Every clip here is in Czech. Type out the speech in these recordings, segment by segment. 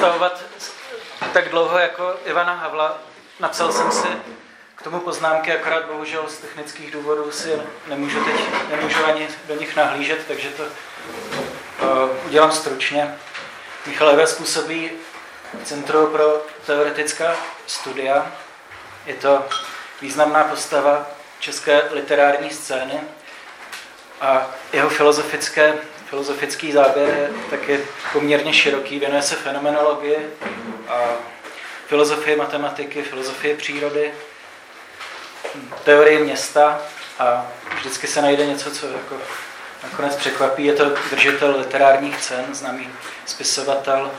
představovat tak dlouho jako Ivana Havla. Napsal jsem si k tomu poznámky, akorát bohužel z technických důvodů si nemůžu teď, nemůžu ani do nich nahlížet, takže to uh, udělám stručně. Michal Eves působí Centru pro teoretická studia. Je to významná postava české literární scény a jeho filozofické, filozofický záběr je taky poměrně široký, věnuje se fenomenologii a filozofii matematiky, filozofii přírody, teorii města a vždycky se najde něco, co jako nakonec překvapí. Je to držitel literárních cen, známý spisovatel,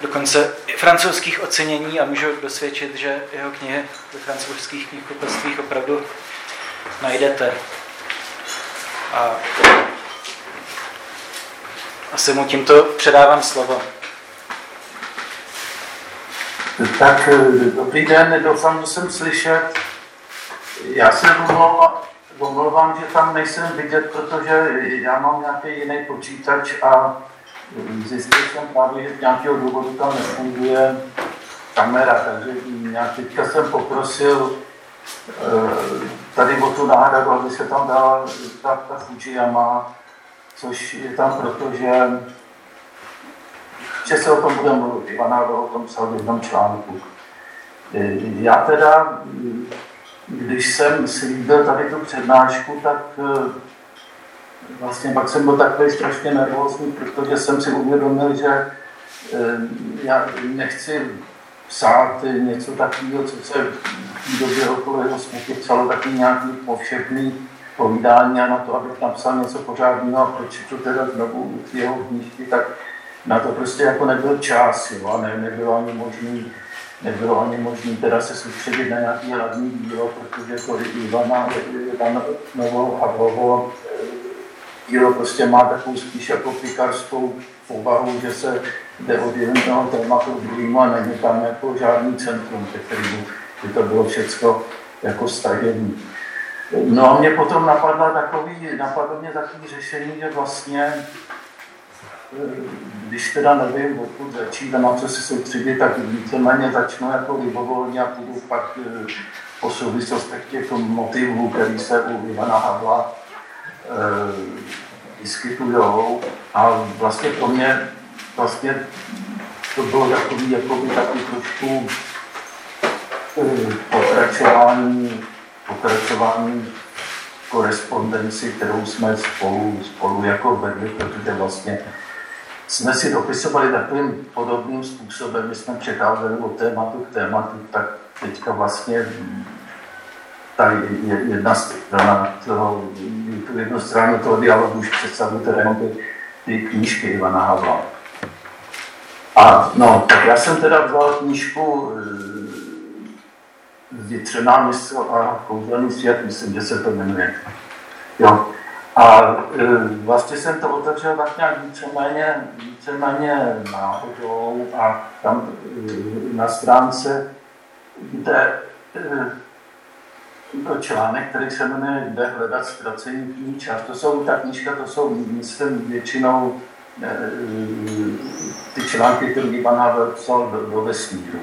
dokonce francouzských ocenění a můžu dosvědčit, že jeho knihy ve francouzských knihkupectvích opravdu najdete. A asi mu tímto předávám slovo. Tak dobrý den, doufám, že jsem slyšet. Já se omlouvám, že tam nejsem vidět, protože já mám nějaký jiný počítač a zjistil jsem právě, že nějakého důvodu tam nefunguje kamera, takže nějak teďka jsem poprosil eh, tady o tu náhradu, aby se tam dala ta, ta Fujiyama, což je tam proto, že, že se o tom bude mluvit. Ivana o tom psal v jednom článku. Já teda, když jsem slíbil tady tu přednášku, tak eh, vlastně pak jsem byl takový strašně nervózní, protože jsem si uvědomil, že eh, já nechci psát něco takového, co se v té době okolo jeho smrti psalo taky nějaký povšechný povídání a na to, abych napsal něco pořádného a proč to teda znovu jeho knížky, tak na to prostě jako nebyl čas, jo, a ne, nebylo ani možný nebylo ani možné teda se soustředit na nějaký hlavní dílo, protože to Ivana, Ivana Novou Havlovou dílo prostě má takovou spíš jako pikarskou povahu, že se jde od jednoho tématu k druhému a není tam jako žádný centrum, kterému by to bylo všechno jako stažené. No a mě potom napadla takový, napadlo mě takový řešení, že vlastně, když teda nevím, odkud začít a na co se soustředit, tak víceméně začnu jako libovolně a půjdu pak eh, po souvislostech těch motivů, který se u Ivana Havla Eh, vyskytují a vlastně pro mě vlastně to bylo takový, jakoby taky trošku eh, pokračování, pokračování korespondenci, kterou jsme spolu, spolu jako vedli, protože vlastně jsme si dopisovali takovým podobným způsobem, my jsme přecházeli od tématu k tématu, tak teďka vlastně ta jedna strana toho, tu jednu stranu toho dialogu už představujete jenom ty, ty knížky Ivana Havla. A no, tak já jsem teda vzal knížku Vytřená eh, mysl a kouzelný svět, myslím, že se to jmenuje. Jo. A e, vlastně jsem to otevřel tak nějak víceméně, víceméně náhodou a tam e, na stránce, kde e, to článek, který se jmenuje Jde hledat ztracení kníž. čas. To jsou, ta knížka, to jsou, myslím, většinou ty články, které Ivan Havel psal do, do vesmíru.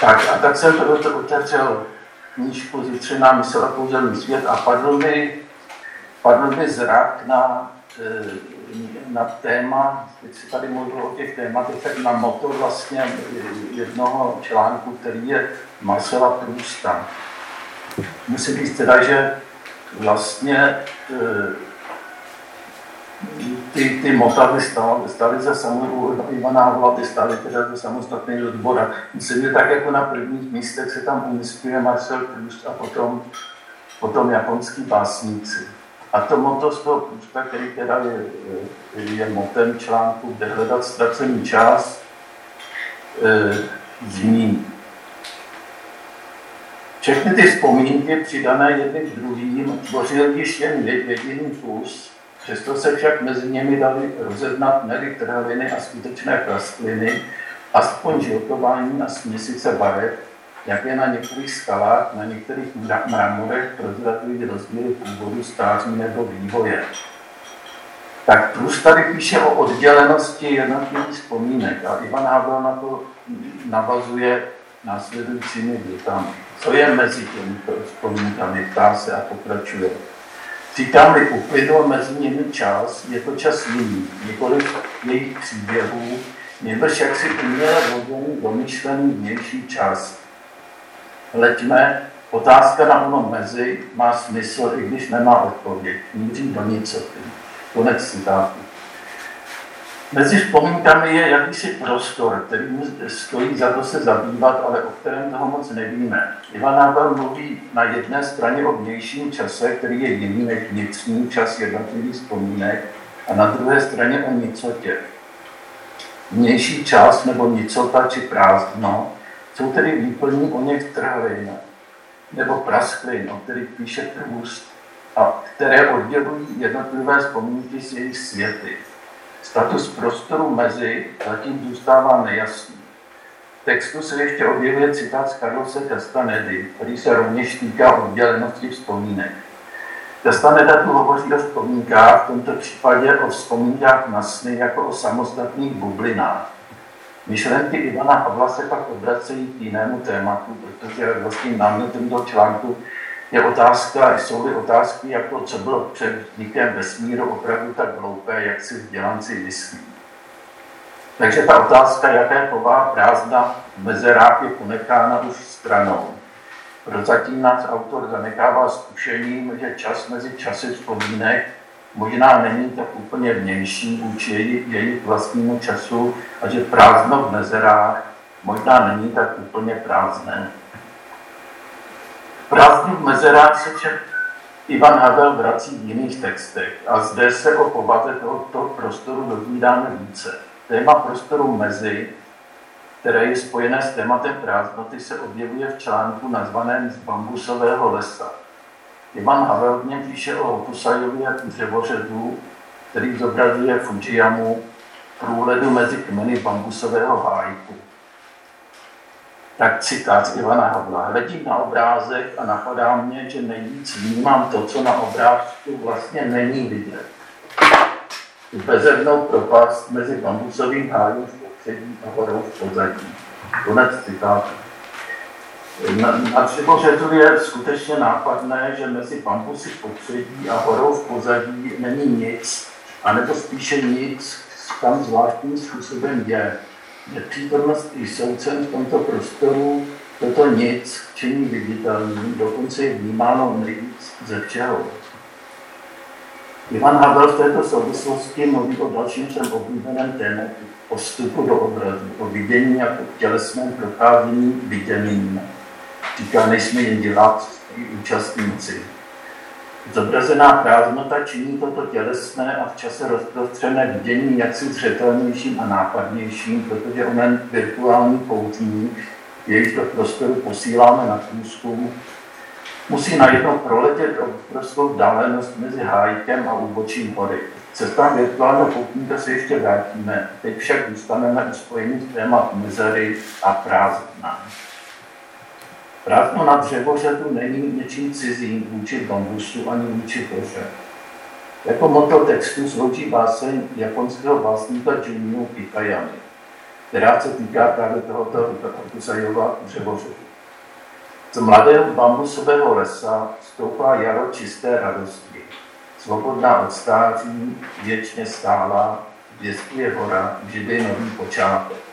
Tak a tak jsem to otevřel knížku Zítřená mysl a kouzelný svět a padl mi, padl mi zrak na, e, na téma, teď se tady mluvilo o těch tématech, tak na motor vlastně jednoho článku, který je Marcela Prusta musím říct teda, že vlastně eh, ty, ty motavy staly, staly za samou Ivana Havla, ty staly teda za samostatný odbor. Myslím, že tak jako na prvních místech se tam umístuje Marcel Proust a potom, potom japonský básníci. A to moto z toho Prousta, který teda je, je motem článku, kde hledat ztracený čas, eh, zní všechny ty vzpomínky přidané jedním druhým tvořil již jen jediný kus, přesto se však mezi nimi dali rozeznat nery trhliny a skutečné praskliny, aspoň žiltování a směsice barev, jak je na některých skalách, na některých mramorech prozradují rozdíly původu, stáří nebo vývoje. Tak plus tady píše o oddělenosti jednotlivých vzpomínek a Ivan Havel na to navazuje následujícími větami. Co je mezi těmito vzpomínkami, ptá se a pokračuje. Říkám-li uplynul mezi nimi čas, je to čas jiný, několik jejich příběhů, nebož jak si uměle voděný, domyšlený vnější čas. Leďme, otázka na ono mezi má smysl, i když nemá odpověď. Míří do nicoty. Konec citátu. Mezi vzpomínkami je jakýsi prostor, který stojí za to se zabývat, ale o kterém toho moc nevíme. Ivan Nábel mluví na jedné straně o vnějším čase, který je jiný než vnitřní čas jednotlivých vzpomínek, a na druhé straně o nicotě. Vnější čas nebo nicota či prázdno jsou tedy výplní o něch trhlin nebo prasklin, o kterých píše Proust, a které oddělují jednotlivé vzpomínky z jejich světy. Status prostoru mezi zatím zůstává nejasný. V textu se ještě objevuje citát z Carlose Castanedy, který se rovněž týká oddělenosti vzpomínek. Castaneda tu hovoří o vzpomínkách, v tomto případě o vzpomínkách na sny jako o samostatných bublinách. Myšlenky Ivana Pavla se pak obracejí k jinému tématu, protože vlastně námětem toho článku je otázka, jsou-li otázky, jako co bylo před vznikem vesmíru opravdu tak hloupé, jak si vzdělanci myslí. Takže ta otázka, jaké povaha prázdna v mezerách je ponechána už stranou. Prozatím nás autor zanechává zkušením, že čas mezi časy vzpomínek možná není tak úplně vnější vůči jejich vlastnímu času a že prázdno v mezerách možná není tak úplně prázdné. Prázdný v mezerách se však Ivan Havel vrací v jiných textech a zde se o povaze tohoto prostoru dozvídáme více. Téma prostoru mezi, které je spojené s tématem prázdnoty, se objevuje v článku nazvaném z bambusového lesa. Ivan Havel v něm píše o Hokusajově dřevořezu, který zobrazuje Fujiyamu průhledu mezi kmeny bambusového hájku tak citát Ivana Havla. Hledím na obrázek a napadá mě, že nejvíc vnímám to, co na obrázku vlastně není vidět. Tu bezednou propast mezi bambusovým hájem v popředí a horou v pozadí. Konec citátu. Na, na Třebořezu je skutečně nápadné, že mezi bambusy v popředí a horou v pozadí není nic, anebo spíše nic, tam zvláštním způsobem je nepřítomnost i soucen v tomto prostoru toto nic činí viditelným, dokonce je vnímáno nejvíc ze všeho. Ivan Havel v této souvislosti mluví o dalším svém oblíbeném tématu, o vstupu do obrazu, o vidění jako tělesném procházení viděným. Říká, nejsme jen dělat účastníci. Zobrazená prázdnota činí toto tělesné a v čase rozprostřené vidění jaksi zřetelnějším a nápadnějším, protože onen virtuální poutník, jejíž do prostoru posíláme na průzkum, musí najednou proletět obrovskou vzdálenost mezi hájkem a úbočím hory. Cestám virtuálního poutníka se ještě vrátíme, teď však zůstaneme u spojených témat mezery a prázdna. Prázdno na dřevořadu není něčím cizím vůči bambusu ani vůči koře. Jako moto textu slouží báseň japonského básníka Junio Pikayami, která se týká právě tohoto Kusajova dřevořadu. Z mladého bambusového lesa stoupá jaro čisté radosti. Svobodná od stáří, věčně stála, je hora, vždy nový počátek.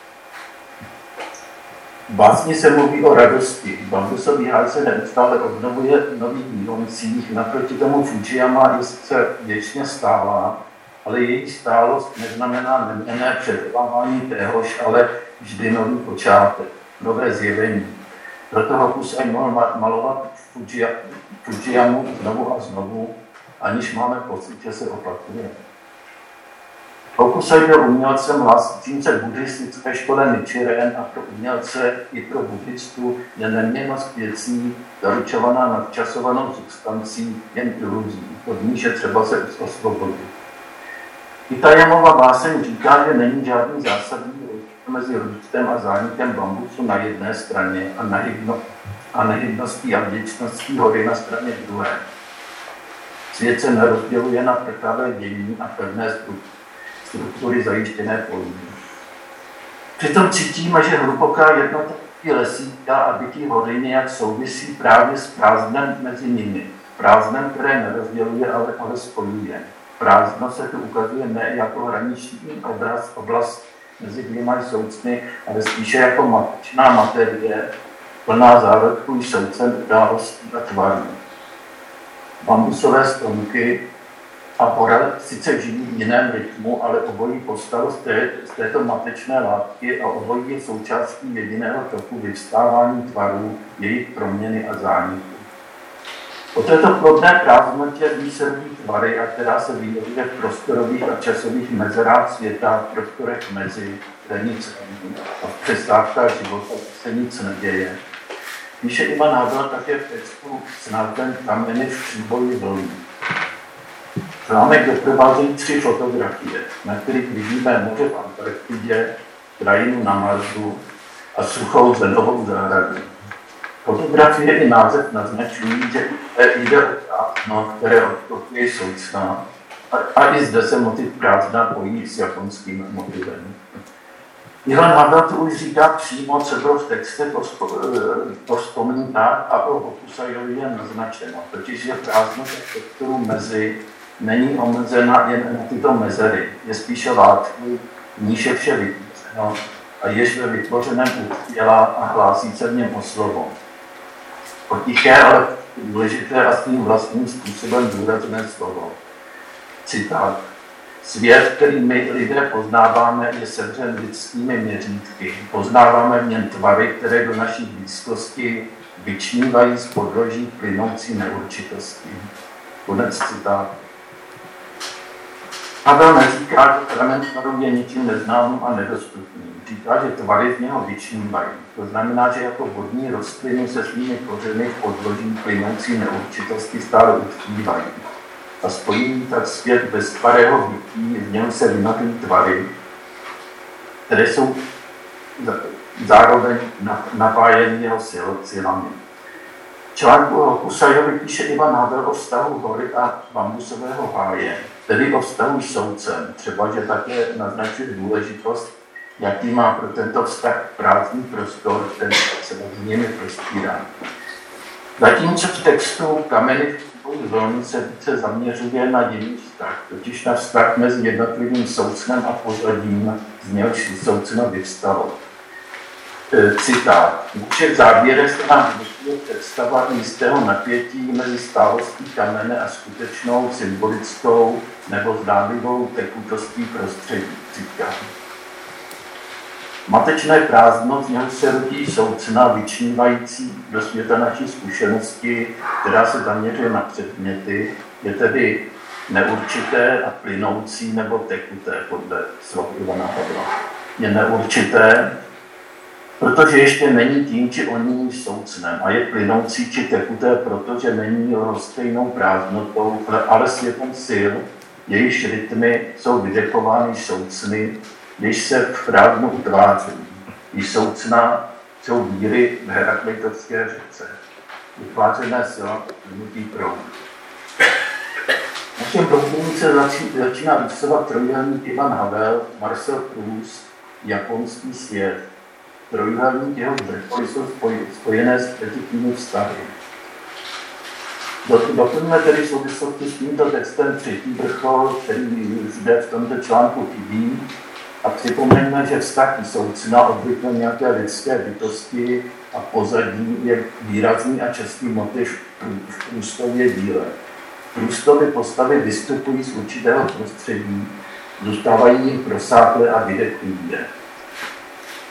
V básni se mluví o radosti. Bambusový háj se neustále obnovuje v nových vývoncích, naproti tomu Fujiyama je sice věčně stálá, ale její stálost neznamená neměné přetrvávání téhož, ale vždy nový počátek, nové zjevení. Proto Hokusai mohl malovat Fujiyamu znovu a znovu, aniž máme pocit, že se opakuje. Hokusai byl umělcem hlásícím se buddhistické škole Nichiren a pro umělce i pro buddhistu je neměnost věcí zaručovaná nadčasovanou substancí jen iluzí, od níž je třeba se osvobodit. Itajamova báseň říká, že není žádný zásadní rozdíl mezi růstem a zánikem bambusu na jedné straně a, nehybno, a nehybností a vděčností hory na straně druhé. Svět se nerozděluje na prchavé dění a pevné struktury zajištěné polí. Přitom cítíme, že hluboká jednota lesíka a bytí vody nějak souvisí právě s prázdnem mezi nimi. Prázdnem, které nerozděluje, ale, ale spojuje. Prázdno se tu ukazuje ne jako hraniční obraz, oblast mezi dvěma soucny, ale spíše jako matečná materie, plná zárodků soucem událostí a tvarů. Bambusové stromky a hora sice žijí v jiném rytmu, ale obojí povstalo z, té, z této matečné látky a obojí je součástí jediného toku vyvstávání tvarů, jejich proměny a zániku. O této plodné prázdnotě rodí tvary, a která se vyjevuje v prostorových a časových mezerách světa, v prostorech mezi, kde nic není a v přestávkách života se nic neděje. Píše Ivan Havel také v textu s názvem Kameny v příboji vlny. Článek doprovázejí tři fotografie, na kterých vidíme moře v Antarktidě, krajinu na Marsu a suchou zenovou zahradu. Fotografie i název naznačují, že jde o prázdno, které odkopuje soucna a, a i zde se motiv prázdna pojí s japonským motivem. Havel to už říká přímo, co bylo v textech o vzpomínkách a o Hokusajovi je naznačeno, totiž je prázdnota prostoru mezi není omezena jen na tyto mezery, je spíše látkou, níž je vše vytvořeno a jež ve vytvořeném utkvěla a hlásí se v něm o slovo. Potiché, ale důležité a svým vlastním způsobem důrazné slovo. Citát. Svět, který my lidé poznáváme, je sevřen lidskými měřítky. Poznáváme v něm tvary, které do naší blízkosti vyčnívají z podloží plynoucí neurčitosti. Konec citátu. Pavel neříká, že element tvaru je ničím neznámým a nedostupným. Říká, že tvary z něho vyčnívají. To znamená, že jako vodní rostliny se svými kořeny v podloží plynoucí neurčitosti stále utkvívají. A spojí tak svět bez tvarého bytí, v něm se vynotují tvary, které jsou zároveň napájeny jeho silami. Článku Husajovi píše Ivan Havel o vztahu hory a bambusového háje tedy o vztahu s soudcem, třeba, že také naznačuje důležitost, jaký má pro tento vztah prázdný prostor, ten se s nimi prostírá. Zatímco v textu Kameny v zóny se více zaměřuje na jiný vztah, totiž na vztah mezi jednotlivým soudcem a pozadím, z něhož soudcem vyvstalo. E, citát. V záběrech se nám vysvětluje představa jistého napětí mezi stálostí kamene a skutečnou symbolickou nebo zdánlivou tekutostí prostředí. Citát. Matečné prázdno, z něho se rodí soucna vyčnívající do světa naší zkušenosti, která se zaměřuje na předměty, je tedy neurčité a plynoucí nebo tekuté podle slov Ivana Pavla. Je neurčité, protože ještě není tím či oním soucnem a je plynoucí či tekuté, protože není rozstejnou prázdnotou, ale světem sil, jejíž rytmy jsou vydechovány soucny, když se v prázdnu utváří. I soucna jsou víry v Herakleitovské řece. Utvářené sila hnutí proud. Na těm se začíná rysovat trojuhelník Ivan Havel, Marcel Proust, japonský svět, trojuhelník jeho vrcholy jsou spojené s protikými vztahy. Doplňme tedy v souvislosti s tímto textem třetí vrchol, který zde v tomto článku chybí, a připomeňme, že vztahy soucna obvykle nějaké lidské bytosti a pozadí je výrazný a častý motiv v Průstově díle. Průstovy postavy vystupují z určitého prostředí, zůstávají jim prosáklé a vydechnují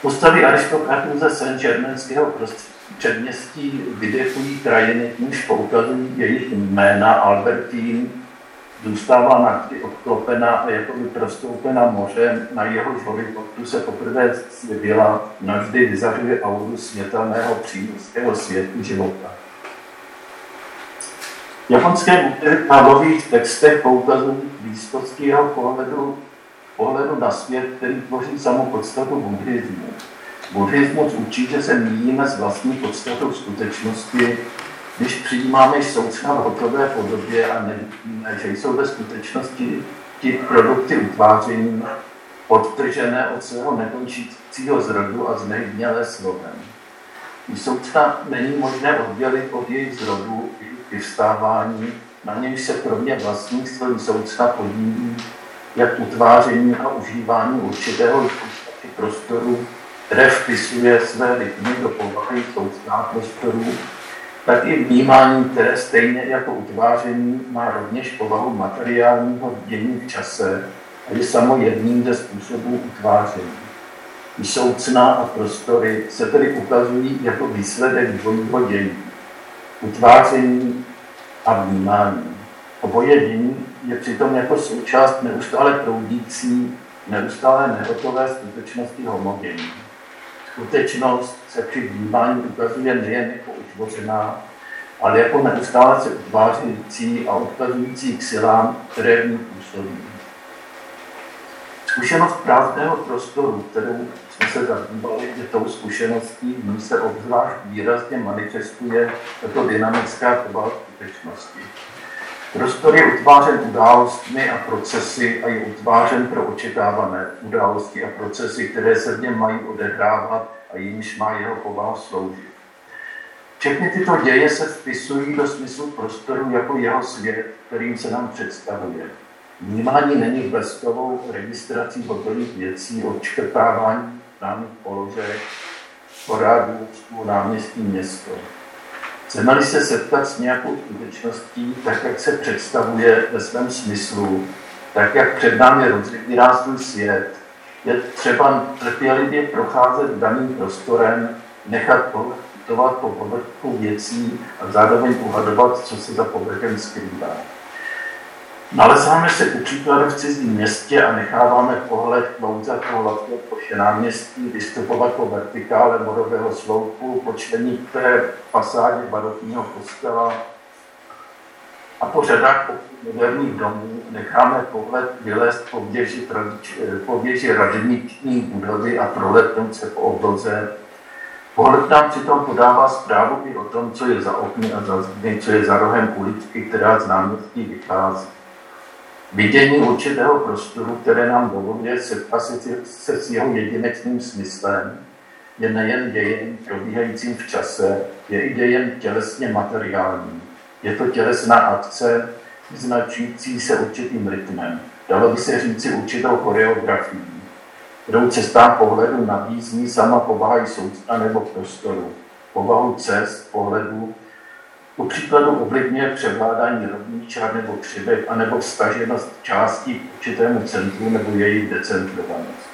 Postavy aristokratů ze Saint-Germainského předměstí vydechují krajiny, níž poukazují jejich jména Albertín, zůstává na obklopena a jako by prostoupena mořem, na jeho horizontu se poprvé svěděla, navždy vyzařuje auru světelného přímořského světu života. Japonské motivy v Pavlových textech poukazují blízkosti jeho pohledu pohledu na svět, který tvoří samou podstatu buddhismu. Buddhismus učí, že se míjíme s vlastní podstatou skutečnosti, když přijímáme součna v hotové podobě a nevíme, že jsou ve skutečnosti ty produkty utváření odtržené od svého nekončícího zrodu a znehybnělé slovem. Součna není možné oddělit od jejich zrodu i vstávání, na němž se kromě vlastních svých součna podílí jak utváření a užívání určitého prostoru, které vpisuje své rytmy do povahy součná prostorů, tak i vnímání, které stejně jako utváření má rovněž povahu materiálního dění v čase a je samo jedním ze způsobů utváření. Soucna a prostory se tedy ukazují jako výsledek dvojího dění. Utváření a vnímání. Oboje dění je přitom jako součást neustále proudící, neustále nehotové skutečnosti homogenní. Skutečnost se při vnímání ukazuje nejen jako utvořená, ale jako neustále se utvářející a odkazující k silám, které v ní působí. Zkušenost prázdného prostoru, kterou jsme se zabývali, je tou zkušeností, v ní se obzvlášť výrazně manifestuje tato dynamická povaha skutečnosti. Prostor je utvářen událostmi a procesy a je utvářen pro očekávané události a procesy, které se v něm mají odehrávat a jimž má jeho povaha sloužit. Všechny tyto děje se vpisují do smyslu prostoru jako jeho svět, kterým se nám představuje. Vnímání není bleskovou registrací hotových věcí, odškrtávání známých položek, porádů, náměstí město. Chceme-li se setkat s nějakou skutečností, tak jak se představuje ve svém smyslu, tak jak před námi rozvírá svůj svět, je třeba trpělivě procházet daným prostorem, nechat putovat po povrchu věcí a zároveň uhadovat, co se za povrchem skrývá. Nalezáme se ku příkladu v cizím městě a necháváme pohled klouzat po hladké ploše náměstí, vystupovat po vertikále morového sloupu, po členíkové fasádě barokního kostela a po řadách moderních domů necháme pohled vylézt po věži, po věži radniční budovy a proletnout se po obloze. Pohled nám přitom podává zprávu i o tom, co je za okny a za zdi, co je za rohem uličky, která z náměstí vychází. Vidění určitého prostoru, které nám dovoluje setkat se s jeho jedinečným smyslem, je nejen dějem probíhajícím v čase, je i dějem tělesně materiálním. Je to tělesná akce, značící se určitým rytmem. Dalo by se říci určitou choreografií, kterou cestám pohledu nabízí sama povaha sousta nebo prostoru. Povahu cest, pohledu ku příkladu ovlivňuje převládání rovných čár nebo křivek, anebo vztaženost částí k určitému centru nebo její decentrovanost.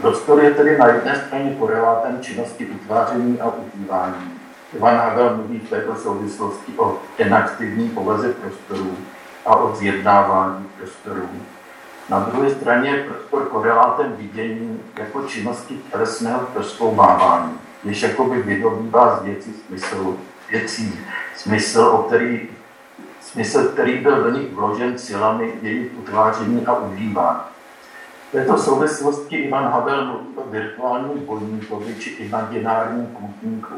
Prostor je tedy na jedné straně korelátem činnosti utváření a užívání. Ivan Havel mluví v této souvislosti o inaktivní povaze prostoru a o zjednávání prostoru. Na druhé straně je prostor korelátem vidění jako činnosti tělesného proskoumávání, jež jakoby vydobývá z věcí smyslu věcí smysl, o který, smysl, který byl do nich vložen silami jejich utváření a užívání. V této souvislosti Ivan Havel mluví o virtuálním bojníkovi či imaginárním koutníku,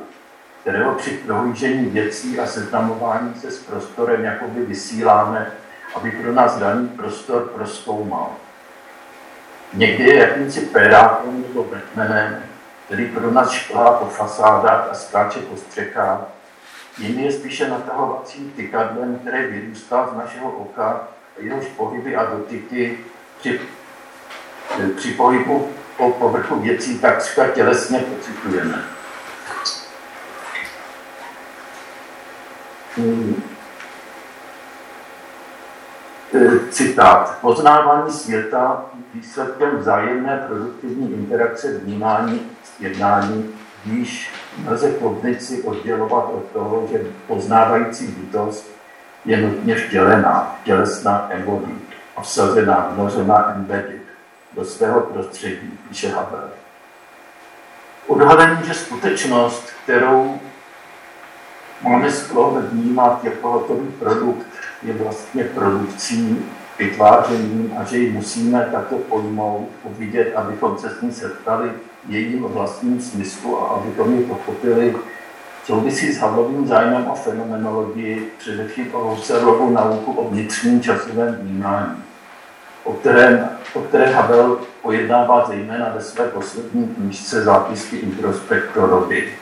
kterého při prohlížení věcí a seznamování se s prostorem jakoby vysíláme, aby pro nás daný prostor proskoumal. Někdy je jakýmsi pedákem nebo Batmanem, který pro nás šplhá po fasádách a skáče po střechách, Jindy je spíše natahovacím tykadlem, které vyrůstá z našeho oka jehož pohyby a dotyky při, při pohybu po povrchu věcí takřka tělesně pocitujeme. Hmm. E, citát. Poznávání světa výsledkem vzájemné produktivní interakce vnímání, jednání, když nelze kognici oddělovat od toho, že poznávající bytost je nutně vtělená, tělesná embodied, vsazená, vnořená embedded do svého prostředí, píše Haber. Odhalení, že skutečnost, kterou máme sklon vnímat jako hotový produkt, je vlastně produkcí, vytvářením a že ji musíme takto pojmout, uvidět, abychom se s ní setkali jejím vlastním smyslu a abychom ji pochopili souvisí s Havlovým zájmem o fenomenologii, především o Husserlovu nauku o vnitřním časovém vnímání, o kterém, o které Havel pojednává zejména ve své poslední knižce zápisky introspektorovi.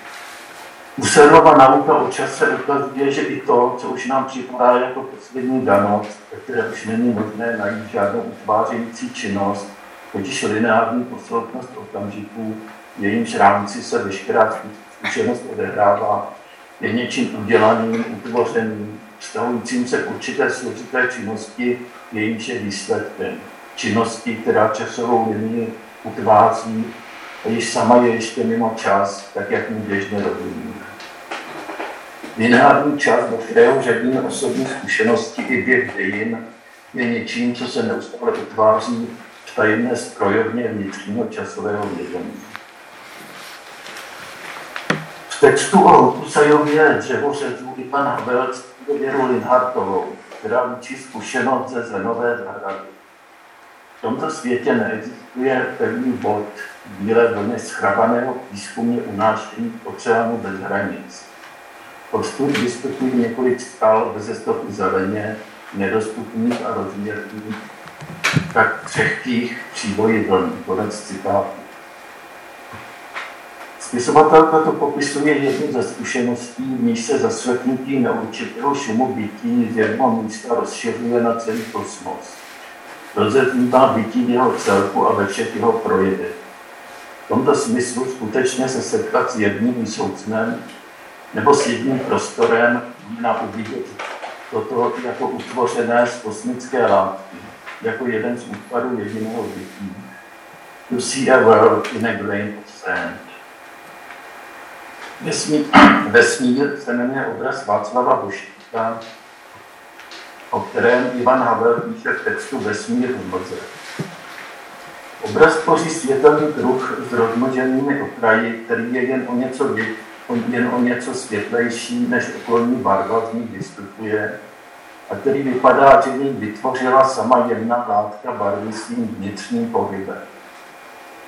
Husserlova nauka o čase ukazuje, že i to, co už nám připadá jako poslední danost, které už není možné najít žádnou utvářející činnost, totiž lineární posloupnost okamžiků, v jejímž rámci se veškerá zkušenost odehrává, je něčím udělaným, utvořeným, vztahujícím se k určité složité činnosti, jejímž je výsledkem. Činnosti, která časovou linii utváří a již sama je ještě mimo čas, tak jak mu běžně rozumíme. Lineární čas, do kterého řadíme osobní zkušenosti i běh dějin, je něčím, co se neustále utváří v tajemné strojovně vnitřního časového vědomí. V textu o Husajově dřevořezu i pan Havelc Věru Linhartovou, která učí zkušenost ze Zenové zahrady. V tomto světě neexistuje pevný bod bílé vlny schrabaného výzkumně unášení oceánu bez hranic. Odstud vystupují několik skal bez stopy zeleně, nedostupných a rozměrných, tak křehkých příboji vln. Konec citátu. Spisovatelka to popisuje jednu ze zkušeností, v níž se zaslechnutí neurčitého šumu bytí z jednoho místa rozšiřuje na celý kosmos. Rozeznívá bytí v jeho celku a ve všech jeho projevech. V tomto smyslu skutečně se setkat s jedním soucnem nebo s jedním prostorem na uvidět toto jako utvořené z kosmické látky, jako jeden z útvarů jediného bytí. To see a world in a grain of sand. Vesmír, vesmír se jmenuje obraz Václava Boštíka, o kterém Ivan Havel píše v textu Vesmír v mlze. Obraz tvoří světelný kruh s rozmnoženými okraji, který je jen o něco, jen o něco světlejší, než okolní barva z ní vystupuje, a který vypadá, že ní vytvořila sama jedna látka barvy svým vnitřním pohybem.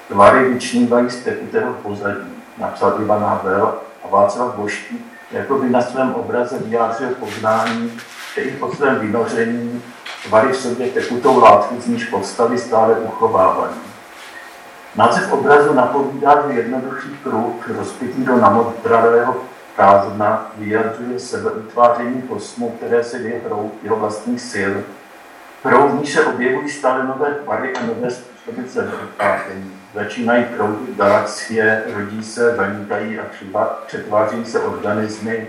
Tvary vyčnívají z tekutého pozadí napsal Ivan Havel a Václav Boští, jako by na svém obraze vyjádřil poznání, že i po svém vynoření tvary v sobě tekutou látku, z níž povstaly stále uchovávají. Název obrazu napovídá, že jednoduchý kruh, rozpitý do namodravého prázdna, vyjadřuje sebeutváření kosmu, které se věhrou jeho vlastních sil, kterou v ní se objevují stále nové tvary a nové způsoby sebeutváření začínají proudit galaxie, rodí se, zanikají a přetváří se organismy,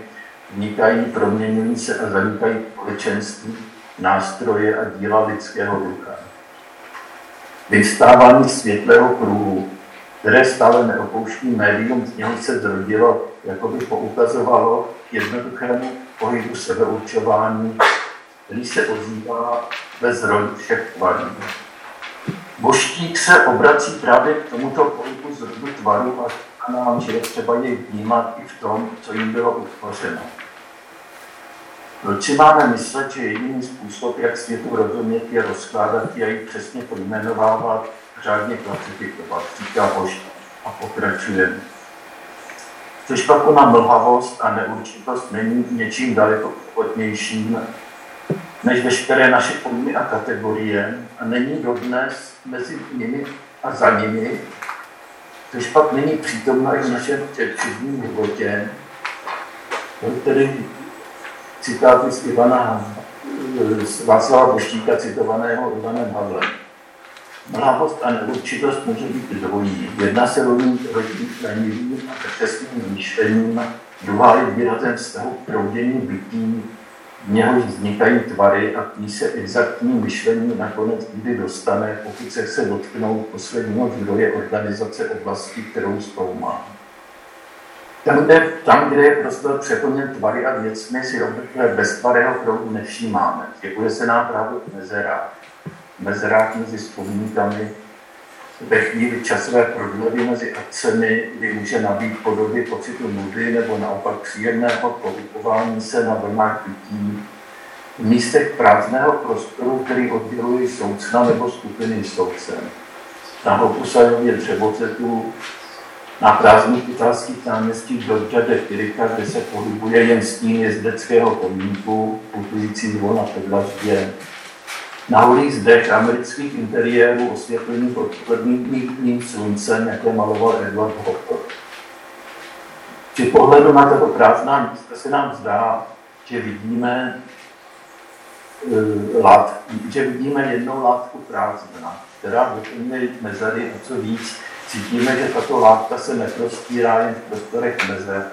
vnikají, proměňují se a zanikají společenství, nástroje a díla lidského ducha. Vyvstávání světlého kruhu, které stále neopouští médium, z něho se zrodilo, jako by poukazovalo k jednoduchému pohybu sebeurčování, který se ozývá bez roli všech tvarů. Boštík se obrací právě k tomuto pohybu z rodu tvaru a nám, že je třeba jej vnímat i v tom, co jim bylo utvořeno. Proč si máme myslet, že jediný způsob, jak světu rozumět, je rozkládat a ji přesně pojmenovávat, řádně klasifikovat, říká Boštík a pokračuje. Což pak ona mlhavost a neurčitost není něčím daleko ochotnějším než veškeré naše pojmy a kategorie a není dodnes mezi nimi a za nimi, což pak není přítomno i v našem třídním životě. Tedy citáty z Ivana, z Václava Boštíka, citovaného Ivanem Havlem. Mlhavost a neurčitost může být dvojí. Jedna se rodí, rodí ranivým a přesným myšlením, druhá je výrazem vztahu k proudění bytí v něhož vznikají tvary a ní se exaktní myšlení nakonec kdy dostane, pokud se chce dotknout posledního zdroje organizace oblasti, kterou zkoumá. Tam, kde, tam, kde je prostor přeplněn tvary a věcmi, si obvykle bez tvarého proudu nevšímáme. Děkuje se nám právě v mezerách. Mezerách mezi vzpomínkami, ve chvíli časové prodlevy mezi akcemi, kdy může nabít podoby pocitu nudy nebo naopak příjemného pohypování se na vlnách bytí, v místech prázdného prostoru, který oddělují soucna nebo skupiny soucen. Na Hopusajově dřevocetu na prázdných italských náměstích Georgia de Pirika, kde se pohybuje jen stín jezdeckého pomínku, putující zvon na podlaždě. Na holých zdech amerických interiérů osvětlených odpoledním sluncem, jako maloval Edward Hopper. Při pohledu na tato prázdná místa se nám zdá, že vidíme uh, lát, že vidíme jednou látku prázdná, která doplňuje mezery a co víc, cítíme, že tato látka se neprostírá jen v prostorech mezer,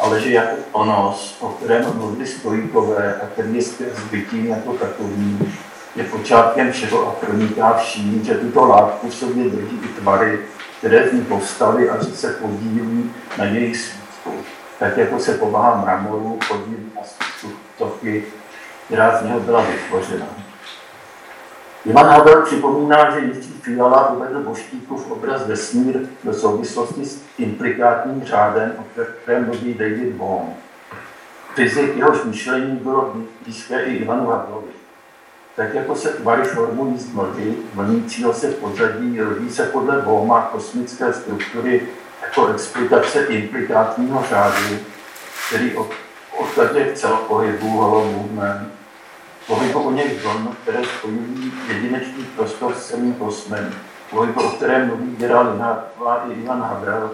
ale že jako onos, o kterém mluvili stojíkové a který je zbytím jako takový, je počátkem všeho a proniká vším, že tuto látku v sobě drží i tvary, které z ní povstaly a se podílí na jejich svítku. Tak jako se pomáhá mramoru, podílí na svítku toky, která z něho byla vytvořena. Ivan Havel připomíná, že Jiří Fiala uvedl Boštíkův obraz Vesmír do souvislosti s implikátním řádem, o kterém mluví David Bohm. Fyzik jehož myšlení bylo blízké i Ivanu Havlovi. Tak jako se tvary formují z mlhy, vlnícího se v pozadí, rodí se podle Bohma kosmické struktury jako explikace implikátního řádu, který odkazuje k celopohybu, hollow movement, pohybu o něch vln, které spojují jedinečný prostor s celým kosmem, pohybu, o kterém mluví Gerald i Ivan Habral,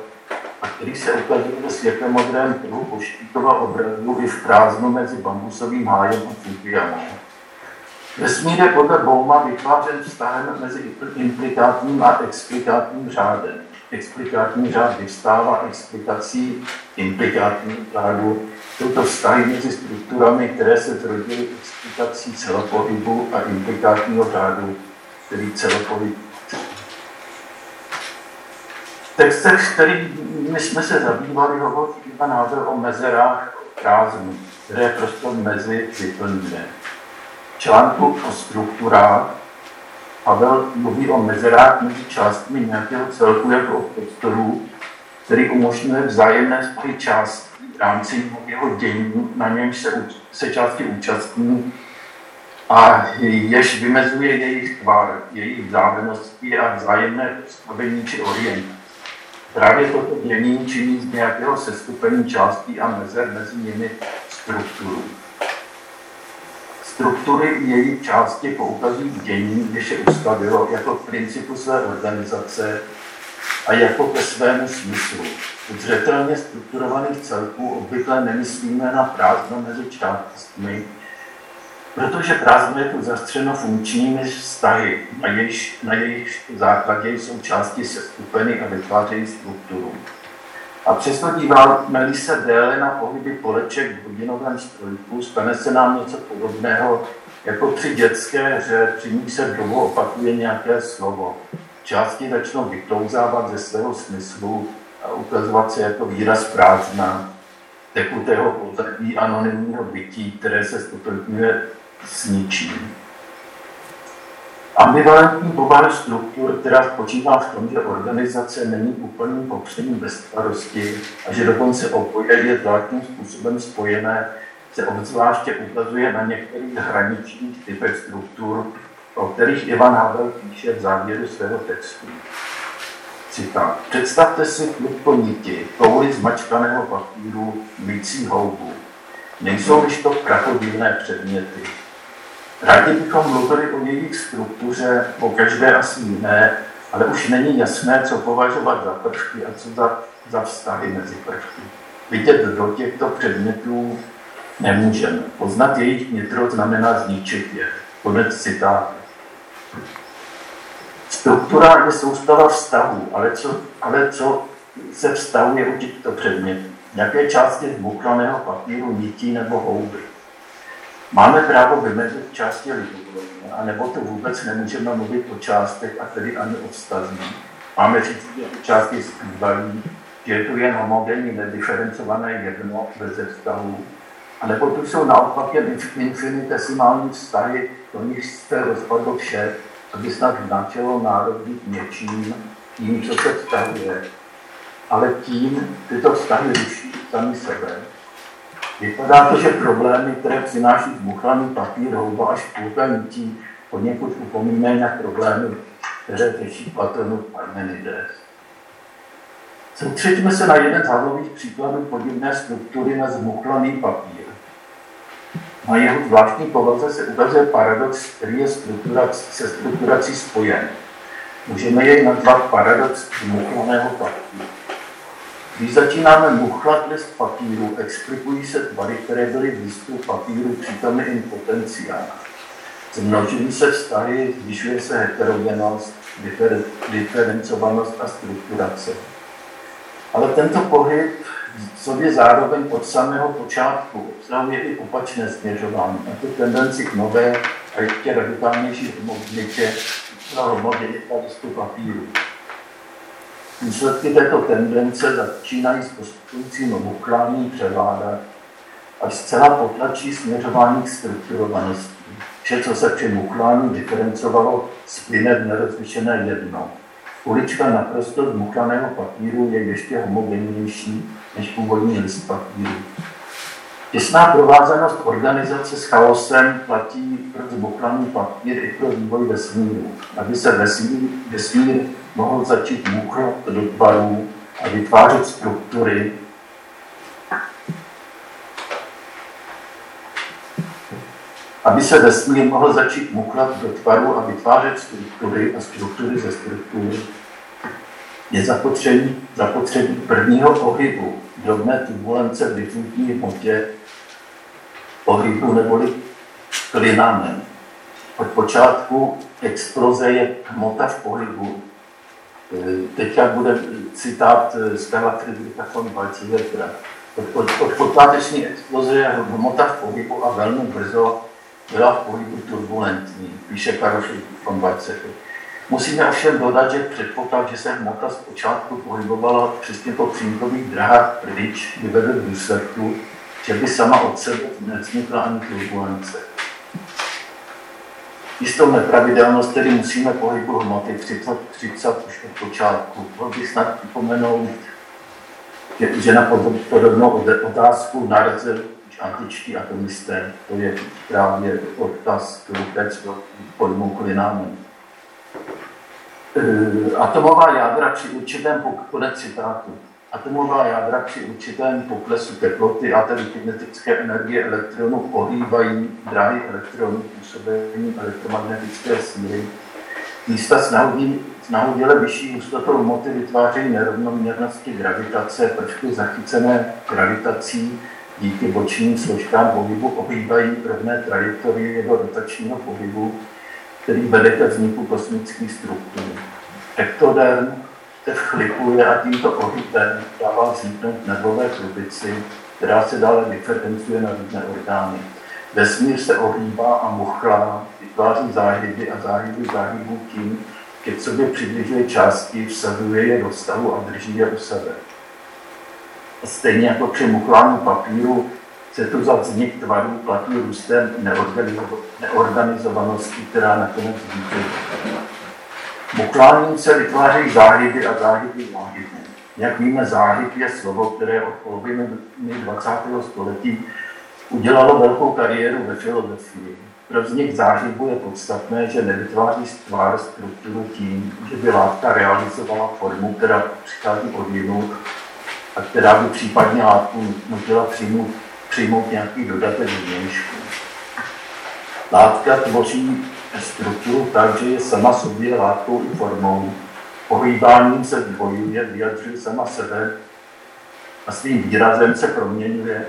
a který se ukazuje ve světle modrém trhu Poštítova obrazu i v prázdnu mezi bambusovým hájem a Fukuyamou. Vesmír je podle Bouma vytvářen vztahem mezi implikátním a explikátním řádem. Explikátní řád vyvstává explikací implikátního řádu. Jsou to vztahy mezi strukturami, které se zrodily explikací celopohybu a implikátního řádu, který celopohyb. V textech, kterými jsme se zabývali, hovoří názor o mezerách prázdnu, které prostě mezi vyplňuje článku o strukturách Pavel mluví o mezerách mezi částmi nějakého celku jako o prostoru, který umožňuje vzájemné spory částí v rámci jeho dění, na němž se, se části účastní a jež vymezuje jejich tvar, jejich vzájemnosti a vzájemné postavení či orientaci. Právě toto dění činí z nějakého seskupení částí a mezer mezi nimi strukturu. Struktury její části poukazují dění, když je ustavilo jako principu své organizace a jako ke svému smyslu. U zřetelně strukturovaných celků obvykle nemyslíme na prázdno mezi částmi, protože prázdno je tu zastřeno funkčními vztahy, na jejich, na jejich základě jsou části seskupeny a vytvářejí strukturu. A přesto díváme se déle na pohyby poleček v hodinovém strojku, stane se nám něco podobného jako při dětské hře, při ní se dlouho opakuje nějaké slovo. Části začnou vytlouzávat ze svého smyslu a ukazovat se jako výraz prázdna, tekutého pozadí anonymního bytí, které se stotožňuje s ničím. Ambivalentní povaha struktur, která spočívá v tom, že organizace není úplným popřením beztvarosti a že dokonce oboje je zvláštním způsobem spojené, se obzvláště ukazuje na některých hraničních typech struktur, o kterých Ivan Havel píše v závěru svého textu. Citát. Představte si klubko niti, kouly zmačkaného papíru, mící houbu. Nejsou-liž to krakodivné předměty, Rádi bychom mluvili o jejich struktuře, o každé asi jiné, ale už není jasné, co považovat za prvky a co za, za vztahy mezi prvky. Vidět do těchto předmětů nemůžeme. Poznat jejich nitro znamená zničit je. Konec citátu. Struktura je soustava vztahů, ale co, ale co se vztahuje u těchto předmětů? Jaké části zbuklaného papíru, nití nebo houby? Máme právo vymezit části libovolně, anebo to vůbec nemůžeme mluvit o částech a tedy ani o vztazích. Máme říct, že části zpívají, že je tu jen homogenní, nediferencované jedno bez vztahu, anebo tu jsou naopak jen infinitesimální vztahy, do nich jste rozpadlo vše, aby snad značilo národ být něčím, tím, co se vztahuje. Ale tím tyto vztahy ruší sami sebe Vypadá to, že problémy, které přináší zmuchlaný papír, houba až půlka nití, poněkud upomínají na problémy, které řeší Platonův Parmenides. Soustředíme se na jeden z hlavních příkladů podivné struktury na zmuchlaný papír. Na jeho zvláštní povaze se ukazuje paradox, který je se strukturací spojen. Můžeme jej nazvat paradox zmuchlaného papíru. Když začínáme muchlat list papíru, explikují se tvary, které byly v listu papíru přítomny in potenciál. Zmnožují se vztahy, zvyšuje se heterogenost, difer, diferencovanost a strukturace. Ale tento pohyb v sobě zároveň od samého počátku obsahuje i opačné směřování, a to tendenci k nové a ještě radikálnější homogenitě na homogenita listu papíru. Výsledky této tendence začínají s postupujícím obukláním převládat, až zcela potlačí směřování k strukturovaností. Vše, co se při muchlání diferencovalo, splyne v nerozlišené jedno. Ulička naprosto zmuchlaného papíru je ještě homogennější než původní list papíru. Těsná provázanost organizace s chaosem platí pro zmuchlaný papír i pro vývoj vesmíru. Aby se vesmír, vesmír mohl začít muchlat do tvarů a vytvářet struktury, aby se vesmír mohl začít muklat do tvaru a vytvářet struktury a struktury ze struktury, je zapotřebí, zapotřebí prvního pohybu, drobné turbulence v difuzní hmotě, pohybu neboli klinamen. Od počátku exploze je hmota v pohybu. Teď bude citát z Karla Friedricha von Weizsäckera. Od, od, počáteční exploze hmota v pohybu a velmi brzo byla v pohybu turbulentní, píše Karol von Weizsäcker. Musíme ovšem dodat, že předpoklad, že se hmota zpočátku pohybovala přes těchto přímkových drahách pryč, by vedl k důsledku, že by sama od sebe nevznikla ani turbulence. Jistou nepravidelnost tedy musíme pohybu hmoty 30, 30 už od počátku. Mohl bych snad připomenout, že, že na podobnou otázku narazil antičtí atomisté, to je právě odkaz vůbec do pojmu klinámen. Atomová jádra při určitém konec citátu. Atomová jádra při určitém poklesu teploty a tedy kinetické energie elektronů ohýbají dráhy elektronů působením elektromagnetické síly. Místa s nahodile vyšší hustotou hmoty vytvářejí nerovnoměrnosti gravitace, prvky zachycené gravitací díky bočním složkám pohybu ohýbají rovné trajektorie jeho rotačního pohybu, který vede ke vzniku kosmických struktur. Ektodern te vchlipuje a tímto pohybem dává vzniknout nebové trubici, která se dále diferencuje na různé orgány. Vesmír se ohýbá a muchlá, vytváří záhyby a záhyby záhybů tím, ke sobě přibližuje části, vsazuje je do stavu a drží je u sebe. Stejně jako při muchlání papíru se tu za vznik tvarů platí růstem neorganizovanosti, která nakonec vznikne. Mukláním se vytvářejí záhyby a záhyby záhyby. Jak víme, záhyb je slovo, které od poloviny 20. století udělalo velkou kariéru ve filozofii. Pro vznik záhybu je podstatné, že nevytváří stvár strukturu tím, že by látka realizovala formu, která přichází od jinut a která by případně látku nutila přijmout, přijmout nějaký dodatek zvnějšku. Látka tvoří strukturu tak, že je sama sobě látkou i formou. Pohýbáním se dvojuje, vyjadřuje sama sebe a svým výrazem se proměňuje,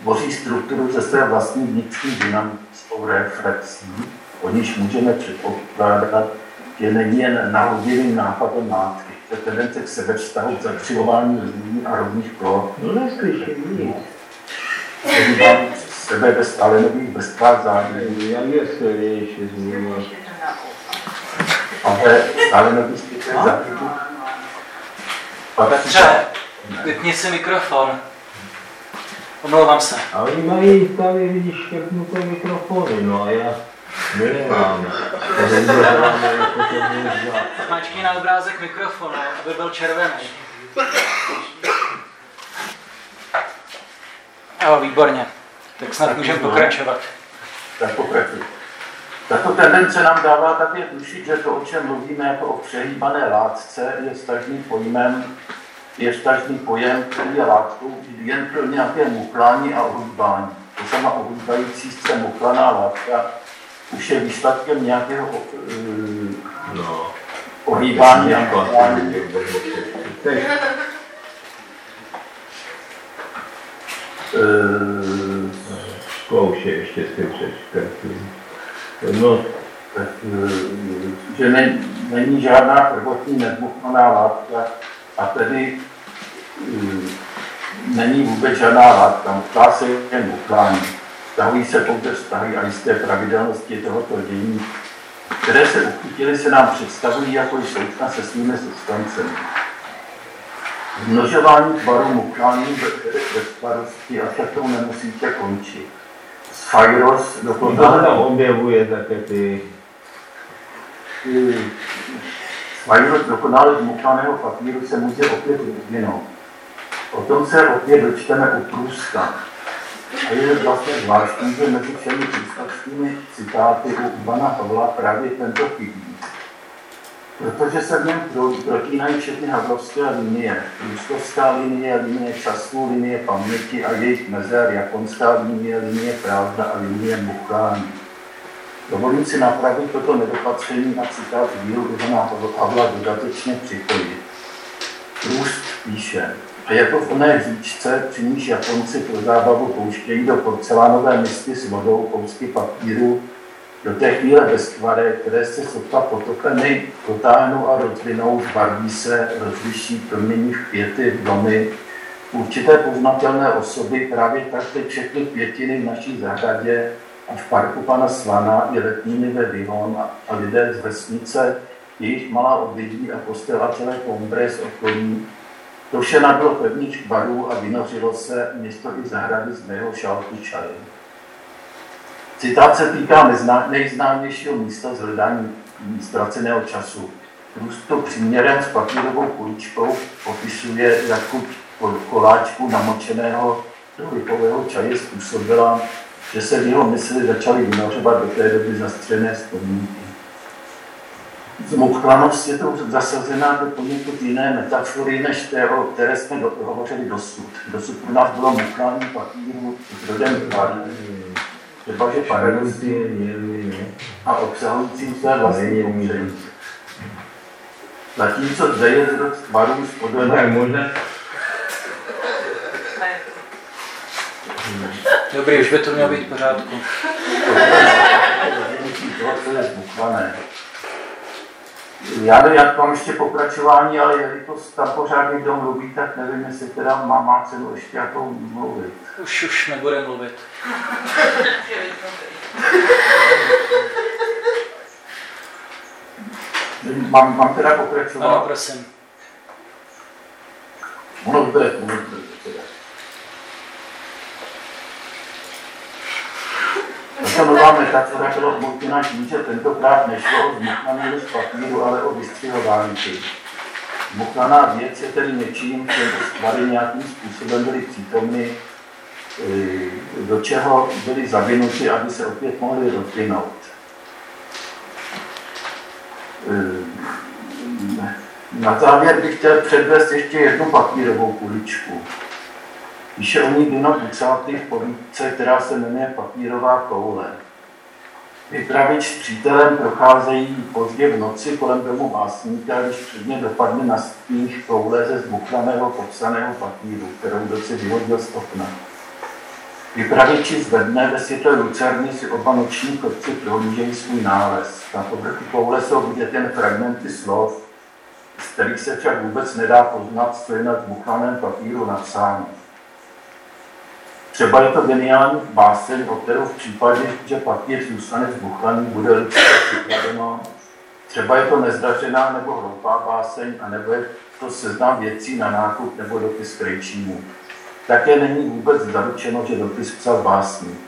tvoří strukturu ze své vlastní vnitřní dynamickou reflexí, o níž můžeme předpokládat, že není jen nahodilým nápadem látky, že tendence k sebevztahu, k zakřivování lidí a rovných ploch. No neslyším nic. Sebe ve Stalinových vrstvách zmluva? Ale Stalinových vrstvách zájmu. Petře, vypni si mikrofon. Omlouvám se. A oni mají tady, vidíš, škrtnuté mikrofony, no a já my nemáme. Mačkej na obrázek mikrofonu, aby byl červený. Jo, výborně. Tak snad můžeme pokračovat. Tak pokračuj. Tato tendence nám dává také tušit, že to, o čem mluvíme jako o přehýbané látce, je stažným pojmem je vztažný pojem, který je látkou jen pro nějaké muklání a ohýbání. To sama ohýbající se muklaná látka už je výsledkem nějakého no, ohýbání a muklání. Zkouše ještě si přečkat. No, tak, že ne, není žádná prvotní nezmuchmaná látka a tedy není vůbec žádná látka, ptá se jen uklání. Vztahují se pouze vztahy a jisté pravidelnosti tohoto dění, které se uchytily, se nám představují jako součna se svými substancemi. Množování tvarů muklání ve tvarosti a se to nemusíte končit. Spyros dokonale... tam objevuje také ty... Spyros dokonale zmuklaného papíru se může opět vyvinout. O tom se opět dočteme u Pruska. A je vlastně zvláštní, že mezi všemi pruskavskými citáty u Ivana Pavla právě tento chybí. Protože se v něm protínají všechny havlovské linie. Pruskovská linie, linie času, linie paměti a jejich mezer, japonská linie, linie prázdna a linie muchání. Dovolím si napravit toto nedopatření a citát dílu Ivana Pavla dodatečně připojit. Průst píše, a jako v oné říčce, při níž Japonci pro zábavu pouštějí do porcelánové misky s vodou kousky papíru, do té chvíle bez tvare, které se sotva potopeny, protáhnou a rozvinou, zbarví se, rozliší, promění v květy, v domy. Určité poznatelné osoby, právě tak teď všechny květiny v naší zahradě a v parku pana Svana i letními ve Vihon a lidé z vesnice, jejich malá obydlí a postelatelé kombre z okolí, to vše nabylo pevných barů a vynořilo se město i zahrady z mého šálku čaje. Citát se týká nejznámějšího místa z hledání ztraceného času. Růsto příměrem s papírovou kuličkou popisuje, jak koláčku namočeného do lipového čaje způsobila, že se v jeho mysli začaly vynořovat do té doby zastřené vzpomínky. Zmuchlanost je to zasazená do poněkud jiné metafory, než té, o které jsme do, hovořili dosud. Dosud pro nás bylo muchlání papíru s rodem třeba že paradoxy a obsahující své vlastní pomůžení. Zatímco zde je zrod tvarů s podle... možná Dobrý, už by to mělo být v pořádku. To, co je zmuchlané. Já nevím, jak mám ještě pokračování, ale jelikož tam pořád někdo mluví, tak nevím, jestli teda má, má cenu ještě jako mluvit. Už, už nebude mluvit. mám, mám teda pokračovat? Ano, prosím. Ono bude, bude, Tato nová metafora byla vmoutěna tím, že tentokrát nešlo o zmuchnaný z papíru, ale o vystřihovánky. Zmuchlaná věc je tedy něčím, že stvary nějakým způsobem byly přítomny, e, do čeho byly zavinuty, aby se opět mohly rozvinout. E, na závěr bych chtěl předvést ještě jednu papírovou kuličku. Píše o ní Dino Bucaty v povídce, která se jmenuje Papírová koule. Vypravič s přítelem procházejí pozdě v noci kolem domu básníka, když předně dopadne na stíh koule ze zbuchlaného popsaného papíru, kterou doci vyhodil z okna. Vypravěči zvedne ve světle lucerny si oba noční chodci prohlížejí svůj nález. Na povrchu koule jsou vidět jen fragmenty slov, z kterých se však vůbec nedá poznat, co je na zbuchlaném papíru napsáno. Třeba je to geniální báseň, o kterou v případě, že papír zůstane zbuchlaný, bude lidské připraveno. Třeba je to nezdařená nebo hloupá báseň, anebo je to seznam věcí na nákup nebo dopis krejčímu. Také není vůbec zaručeno, že dopis psal básník.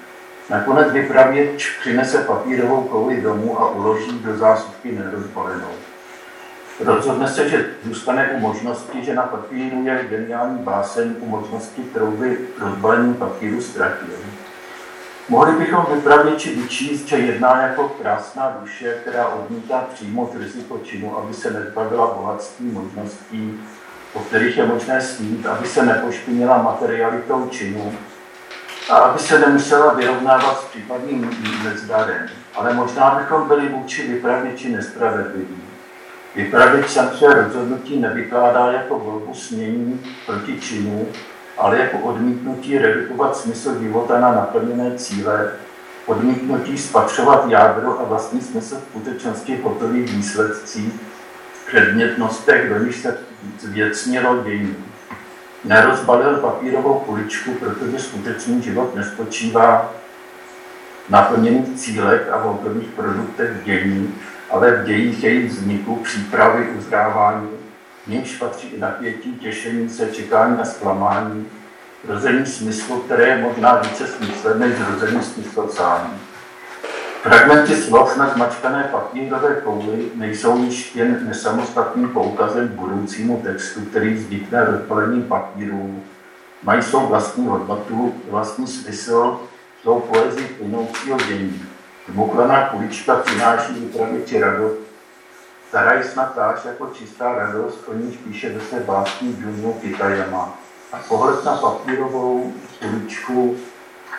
Nakonec vypravěč přinese papírovou kouli domů a uloží do zásuvky nerozbalenou. Rozhodne se, že zůstane u možnosti, že na papíru je geniální báseň u možnosti, kterou by rozbalením papíru ztratil. Mohli bychom či vyčíst, že jedná jako krásná duše, která odmítá přijmout riziko činu, aby se nezbavila bohatství možností, o kterých je možné snít, aby se nepošpinila materialitou činu a aby se nemusela vyrovnávat s případným nezdarem. Ale možná bychom byli vůči vypravěči nespravedliví. Vypravěč sam své rozhodnutí nevykládá jako volbu smění proti činu, ale jako odmítnutí redukovat smysl života na naplněné cíle, odmítnutí spatřovat jádro a vlastní smysl skutečnosti hotových výsledcích, předmětnostech, do nich se zvěcnilo dění. Nerozbalil papírovou kuličku, protože skutečný život nespočívá naplněných cílech a v hotových produktech dění, ale v dějích jejich vzniku, přípravy, uzdávání, nímž patří i napětí, těšení se, čekání a zklamání, rození smyslu, které je možná více smyslem než rození smysl sám. Fragmenty slov na zmačkané papírové kouli nejsou již jen nesamostatným poukazem k budoucímu textu, který vznikne rozpalením papíru. Mají svou vlastní hodnotu, vlastní smysl, svou poezii plynoucího dění. Zmuklená kulička přináší vypravěči radost, stará je snad táž jako čistá radost, o níž píše ve své básní Junio Kitayama. A pohled na papírovou kuličku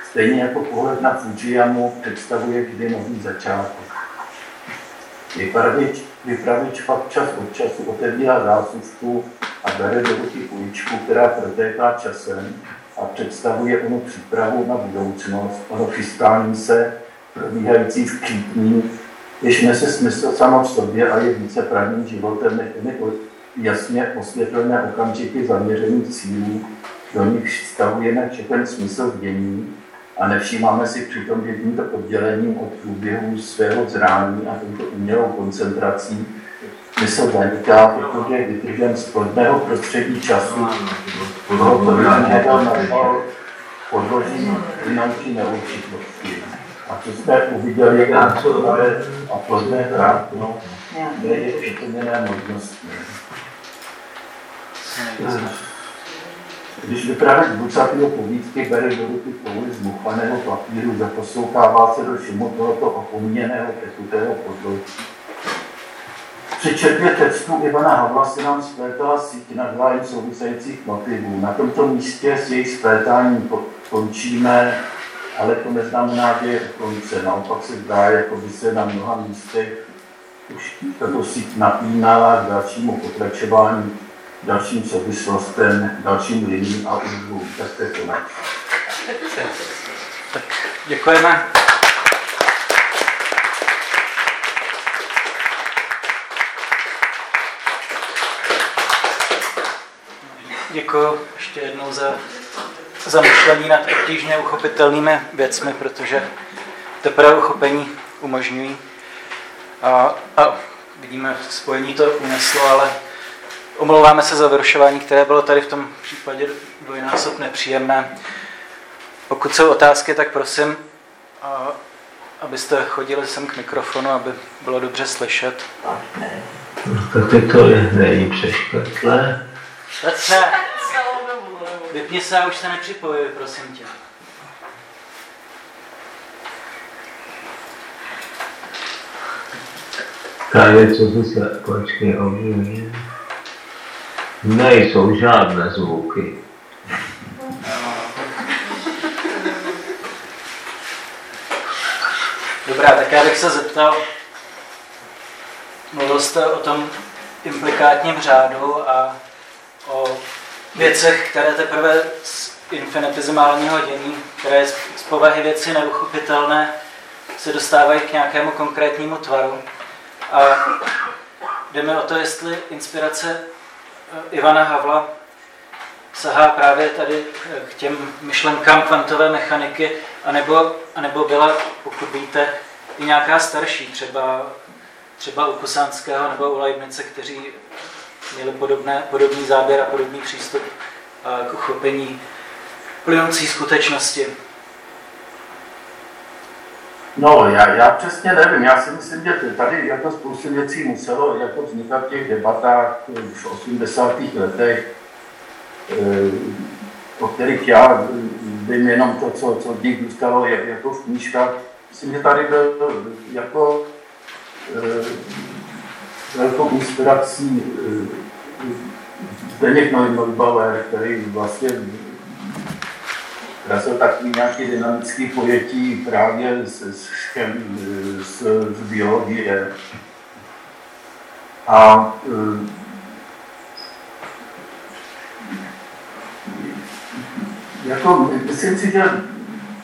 Stejně jako pohled na Fujiyamu představuje vždy nový začátek. Vypravěč, vypravěč pak čas od času otevírá zásuvku a bere do ruky kuličku, která protéká časem a představuje onu přípravu na budoucnost, ono chystání se, probíhající v kýtní, jež nese smysl samo v sobě a je více pravým životem než jasně osvětlené okamžiky zaměřených cílů, do nich stavujeme všechen smysl v dění, a nevšímáme si přitom, že tímto oddělením od průběhu svého zrání a touto umělou koncentrací mysl zaniká, protože je vytržen z plodného prostředí času, toho plodného nadal podloží finanční neurčitosti. A co jsme uviděli, je a plodné vrátno, kde je připlněné možnosti. Když vyprávět Bucatýho povídky bere do ruky kouli z muchaného papíru, zaposlouchává se do šimu tohoto opomíněného tekutého podloží. Při četbě textu Ivana Havla se nám splétala síť navzájem souvisejících motivů. Na tomto místě s jejich splétáním končíme, ale to neznamená, že je konce. Naopak se zdá, jako by se na mnoha místech už tato síť napínala k dalšímu pokračování dalším souvislostem, dalším liním a úzlu. Tak to je konec. Tak děkujeme. Děkuji ještě jednou za zamýšlení nad obtížně uchopitelnými věcmi, protože teprve uchopení umožňují. A, a vidíme, spojení to uneslo, ale Omlouváme se za vyrušování, které bylo tady v tom případě dvojnásob nepříjemné. Pokud jsou otázky, tak prosím, abyste chodili sem k mikrofonu, aby bylo dobře slyšet. Tak teď to je není přeškrtlé. Ne. Vypni se a už se nepřipojuj, prosím tě. Tady, co se počkej, objeví. Nejsou žádné zvuky. Dobrá, tak já bych se zeptal, mluvil jste o tom implikátním řádu a o věcech, které teprve z infinitizimálního dění, které z povahy věci neuchopitelné, se dostávají k nějakému konkrétnímu tvaru. A jde mi o to, jestli inspirace Ivana Havla sahá právě tady k těm myšlenkám kvantové mechaniky, anebo, anebo byla, pokud víte, i nějaká starší, třeba, třeba u Kusánského nebo u Leibnice, kteří měli podobné, podobný záběr a podobný přístup k uchopení plynoucí skutečnosti. No, já, já přesně nevím. Já si myslím, že tady jako spoustu věcí muselo jako vznikat v těch debatách v 80. letech, eh, o kterých já vím jenom to, co, co v nich zůstalo jako v knížkách. Myslím, že tady byl jako eh, velkou inspirací eh, Zdeněk Neubauer, který vlastně kresl takový nějaký dynamický pojetí právě z, z, z, z biologie. A jako, myslím si, že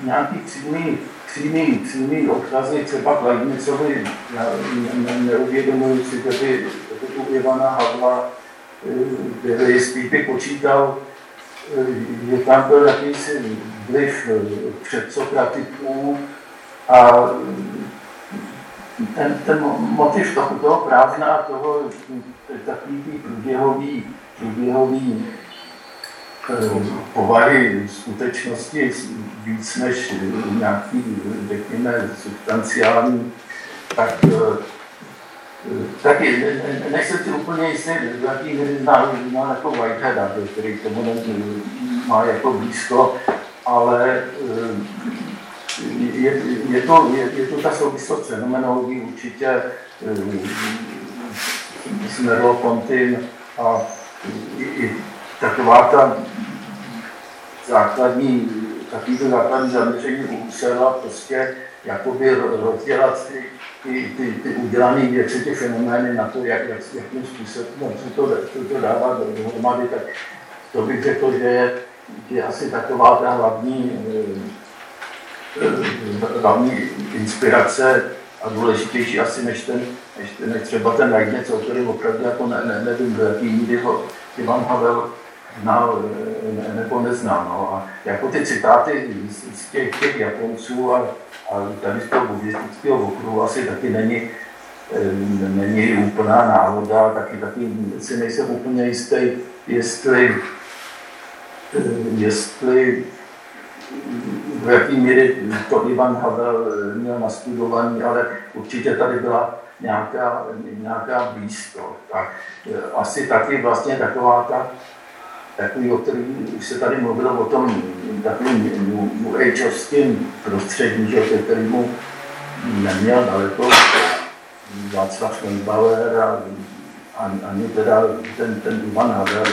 nějaký přímý, přímý, přímý odkazy třeba Leibnicovi, neuvědomuji si, že by, u Ivana Havla, kde spíš počítal, že tam byl jakýsi vliv předsokratiků a ten, ten motiv toho, toho prázdna a toho takový průběhový, průběhový povahy skutečnosti víc než nějaký, řekněme, substanciální, tak taky ne, ne, nejsem si úplně jistý, jaký zná, zná jako Whiteheada, který tomu ne, má jako blízko, ale je, je, to, je, je to ta souvislost fenomenologie určitě s Merleau-Ponty a i, i taková ta základní, takový to základní zaměření u Husserla prostě jakoby rozdělat ty, ty, ty, ty udělané věci, ty fenomény na to, jak, jak, jakým způsobem no, se to, to, to dává dohromady, tak to bych řekl, že je, je asi taková ta hlavní, eh, hlavní inspirace a důležitější asi než ten, než, než třeba ten Leibniz, o který opravdu jako ne, ne, nevím, do jaký míry ho Ivan Havel znal ne, nebo neznal. No. A jako ty citáty z, z těch, těch Japonců a, a tady z toho buddhistického okruhu asi taky není, e, není úplná náhoda, taky, taky si nejsem úplně jistý, jestli, e, jestli v jaký míry to Ivan Havel měl nastudovaný, ale určitě tady byla nějaká, nějaká blízko. Tak asi taky vlastně taková ta takový, o kterém už se tady mluvilo o tom takovým new prostředí, že, ke kterému neměl daleko Václav Neubauer a ani teda ten, ten Ivan Havel,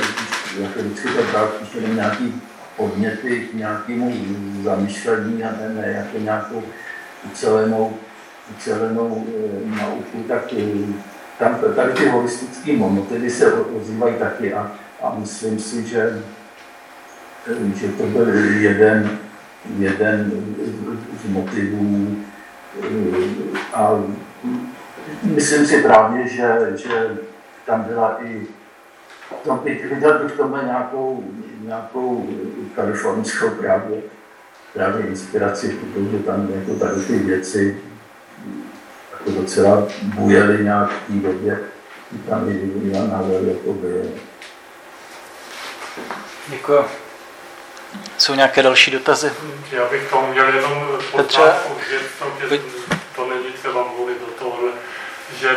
jako vždycky to bral spíš nějaký podněty k nějakému zamýšlení a ne, ne jako nějakou ucelenou, ucelenou e, nauku, tak e, tam tady ty holistické motivy se ozývají taky a a myslím si, že, že to byl jeden, jeden z motivů a myslím si právě, že, že tam byla i tam bych, viděl bych tomu nějakou, nějakou kalifornskou právě, právě inspiraci, protože tam jako tady ty věci jako docela bujely nějak v té době, tam i Jan Havel jako byl. Děkuji. Jsou nějaké další dotazy? Já bych tomu měl jenom poznámku, že to, to není třeba mluvit do tohohle, že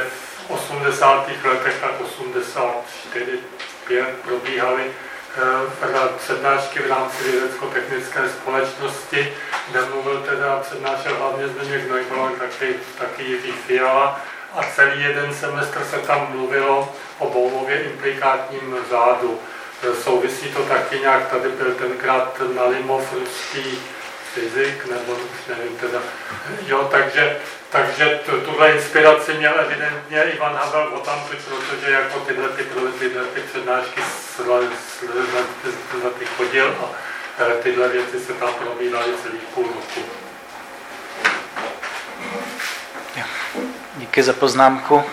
v 80. letech a 84 5 probíhaly eh, přednášky v rámci vědecko-technické společnosti, kde mluvil teda přednášel hlavně Zdeněk Neubauer, taky, taky Jiří Fiala a celý jeden semestr se tam mluvilo o Boulově implikátním zádu. Souvisí to taky nějak, tady byl tenkrát Nalimov, ruský fyzik, nebo nevím teda. Jo, takže, takže tuhle inspiraci měl evidentně Ivan Havel o tam, protože jako tyhle ty, tyhle ty přednášky na ty chodil a e, tyhle věci se tam probíhaly celý půl roku. Díky za poznámku.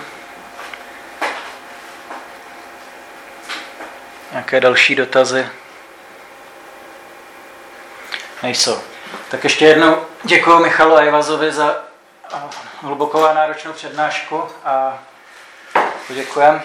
Nějaké další dotazy? Nejsou. Tak ještě jednou děkuji Michalu Ajvazovi za hlubokou a náročnou přednášku a poděkujeme.